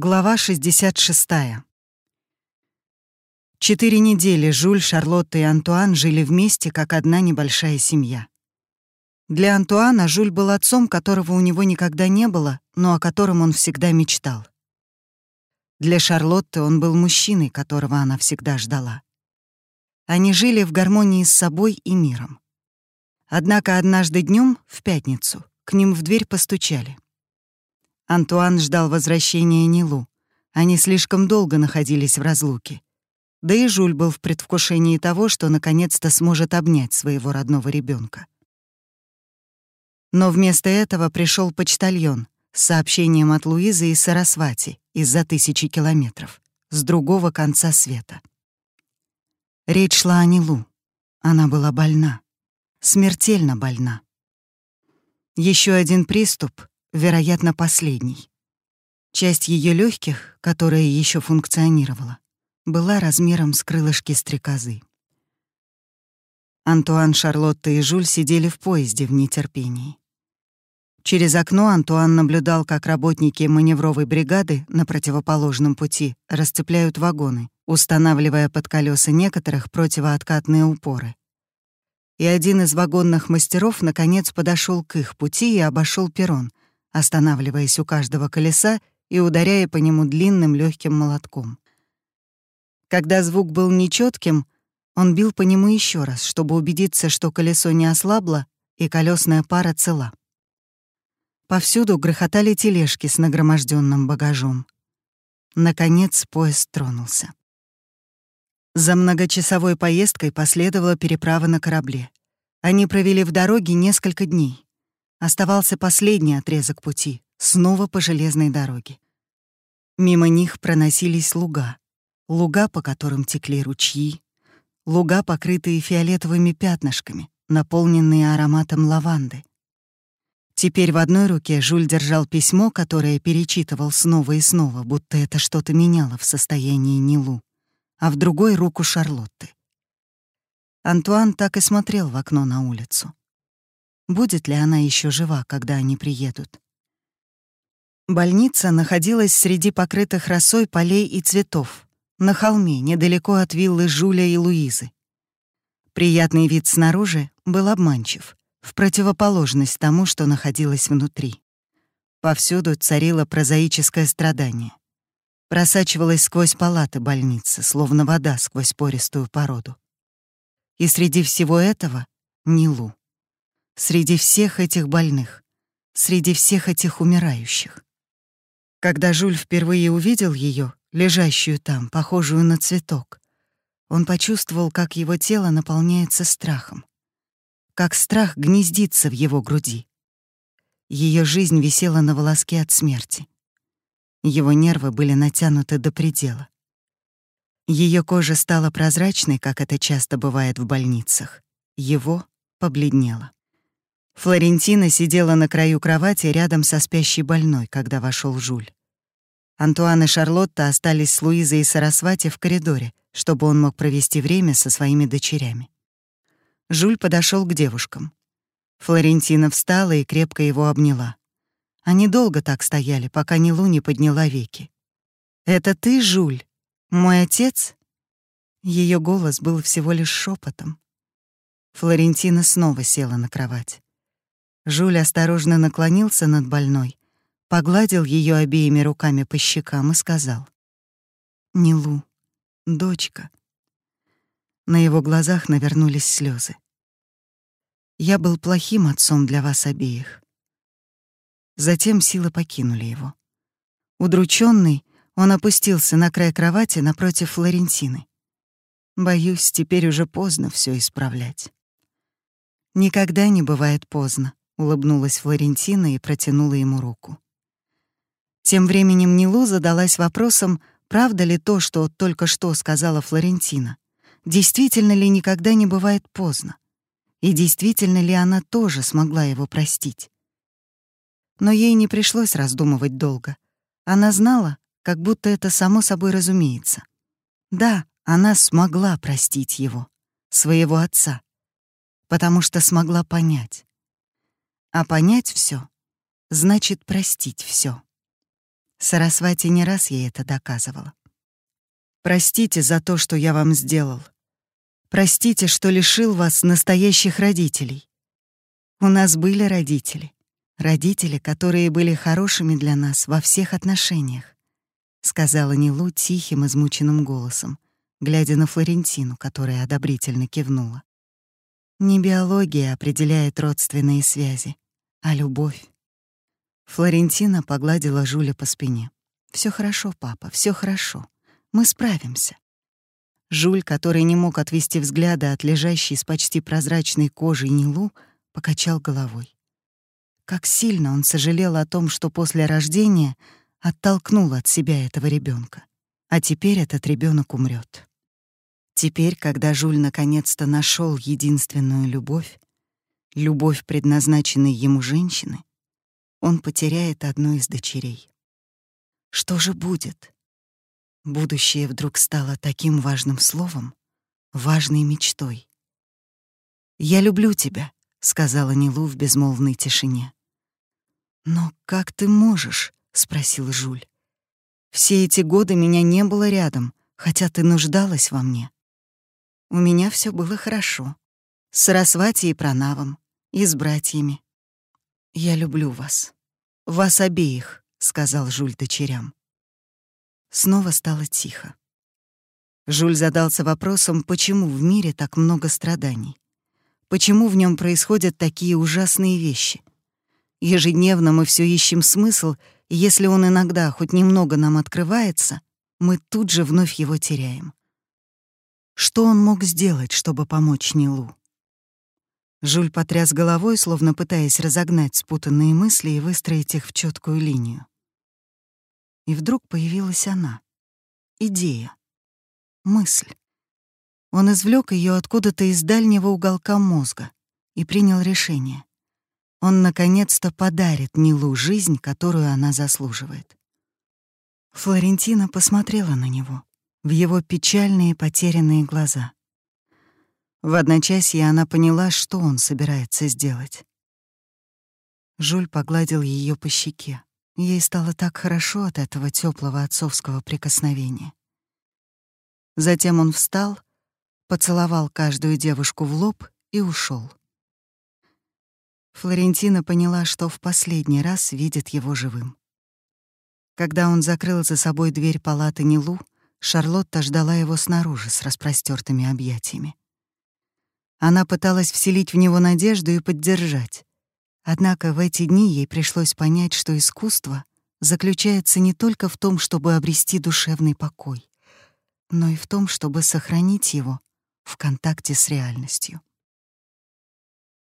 Глава 66. Четыре недели Жюль, Шарлотта и Антуан жили вместе, как одна небольшая семья. Для Антуана Жюль был отцом, которого у него никогда не было, но о котором он всегда мечтал. Для Шарлотты он был мужчиной, которого она всегда ждала. Они жили в гармонии с собой и миром. Однако однажды днем, в пятницу, к ним в дверь постучали — Антуан ждал возвращения Нилу. Они слишком долго находились в разлуке. Да и Жуль был в предвкушении того, что наконец-то сможет обнять своего родного ребенка. Но вместо этого пришел почтальон с сообщением от Луизы и Сарасвати из-за тысячи километров, с другого конца света. Речь шла о Нилу. Она была больна. Смертельно больна. Еще один приступ, вероятно, последний. Часть ее легких, которая еще функционировала, была размером с крылышки стрекозы. Антуан, Шарлотта и Жюль сидели в поезде в нетерпении. Через окно Антуан наблюдал, как работники маневровой бригады на противоположном пути расцепляют вагоны, устанавливая под колеса некоторых противооткатные упоры. И один из вагонных мастеров наконец подошел к их пути и обошел перрон, останавливаясь у каждого колеса и ударяя по нему длинным легким молотком. Когда звук был нечетким, он бил по нему еще раз, чтобы убедиться, что колесо не ослабло и колесная пара цела. Повсюду грохотали тележки с нагроможденным багажом. Наконец поезд тронулся. За многочасовой поездкой последовала переправа на корабле. Они провели в дороге несколько дней. Оставался последний отрезок пути, снова по железной дороге. Мимо них проносились луга, луга, по которым текли ручьи, луга, покрытые фиолетовыми пятнышками, наполненные ароматом лаванды. Теперь в одной руке Жуль держал письмо, которое перечитывал снова и снова, будто это что-то меняло в состоянии Нилу, а в другой — руку Шарлотты. Антуан так и смотрел в окно на улицу. Будет ли она еще жива, когда они приедут? Больница находилась среди покрытых росой полей и цветов, на холме, недалеко от виллы Жуля и Луизы. Приятный вид снаружи был обманчив, в противоположность тому, что находилось внутри. Повсюду царило прозаическое страдание. Просачивалось сквозь палаты больницы, словно вода сквозь пористую породу. И среди всего этого — Нилу среди всех этих больных, среди всех этих умирающих. Когда Жуль впервые увидел ее, лежащую там, похожую на цветок, он почувствовал, как его тело наполняется страхом, как страх гнездится в его груди. Ее жизнь висела на волоске от смерти. Его нервы были натянуты до предела. Ее кожа стала прозрачной, как это часто бывает в больницах. Его побледнело. Флорентина сидела на краю кровати рядом со спящей больной, когда вошел Жуль. Антуан и Шарлотта остались с Луизой и Сарасвати в коридоре, чтобы он мог провести время со своими дочерями. Жуль подошел к девушкам. Флорентина встала и крепко его обняла. Они долго так стояли, пока Нилу не подняла веки. «Это ты, Жуль? Мой отец?» Ее голос был всего лишь шепотом. Флорентина снова села на кровать. Жуль осторожно наклонился над больной, погладил ее обеими руками по щекам и сказал. «Нилу, дочка». На его глазах навернулись слезы. «Я был плохим отцом для вас обеих». Затем силы покинули его. Удрученный, он опустился на край кровати напротив Флорентины. Боюсь, теперь уже поздно все исправлять. Никогда не бывает поздно улыбнулась Флорентина и протянула ему руку. Тем временем Нилу задалась вопросом, правда ли то, что только что сказала Флорентина. Действительно ли никогда не бывает поздно? И действительно ли она тоже смогла его простить? Но ей не пришлось раздумывать долго. Она знала, как будто это само собой разумеется. Да, она смогла простить его, своего отца, потому что смогла понять. А понять все значит простить все. Сарасвати не раз ей это доказывала. «Простите за то, что я вам сделал. Простите, что лишил вас настоящих родителей. У нас были родители. Родители, которые были хорошими для нас во всех отношениях», — сказала Нилу тихим, измученным голосом, глядя на Флорентину, которая одобрительно кивнула. «Не биология определяет родственные связи, а любовь. Флорентина погладила Жуля по спине. Все хорошо, папа, все хорошо. Мы справимся». Жуль, который не мог отвести взгляда от лежащей с почти прозрачной кожей Нилу, покачал головой. Как сильно он сожалел о том, что после рождения оттолкнул от себя этого ребенка, А теперь этот ребенок умрет. Теперь, когда Жуль наконец-то нашел единственную любовь, любовь, предназначенной ему женщины, он потеряет одну из дочерей. Что же будет? Будущее вдруг стало таким важным словом, важной мечтой. «Я люблю тебя», — сказала Нилу в безмолвной тишине. «Но как ты можешь?» — спросил Жуль. «Все эти годы меня не было рядом, хотя ты нуждалась во мне. У меня все было хорошо. С Сарасвати и Пранавом, и с братьями. «Я люблю вас. Вас обеих», — сказал Жуль дочерям. Снова стало тихо. Жуль задался вопросом, почему в мире так много страданий. Почему в нем происходят такие ужасные вещи? Ежедневно мы все ищем смысл, и если он иногда хоть немного нам открывается, мы тут же вновь его теряем. Что он мог сделать, чтобы помочь Нилу? Жуль потряс головой, словно пытаясь разогнать спутанные мысли и выстроить их в четкую линию. И вдруг появилась она. Идея. Мысль. Он извлек ее откуда-то из дальнего уголка мозга и принял решение. Он наконец-то подарит Нилу жизнь, которую она заслуживает. Флорентина посмотрела на него, в его печальные потерянные глаза — в одночасье она поняла, что он собирается сделать. Жуль погладил ее по щеке. Ей стало так хорошо от этого теплого отцовского прикосновения. Затем он встал, поцеловал каждую девушку в лоб и ушел. Флорентина поняла, что в последний раз видит его живым. Когда он закрыл за собой дверь палаты Нилу, Шарлотта ждала его снаружи с распростертыми объятиями. Она пыталась вселить в него надежду и поддержать. Однако в эти дни ей пришлось понять, что искусство заключается не только в том, чтобы обрести душевный покой, но и в том, чтобы сохранить его в контакте с реальностью.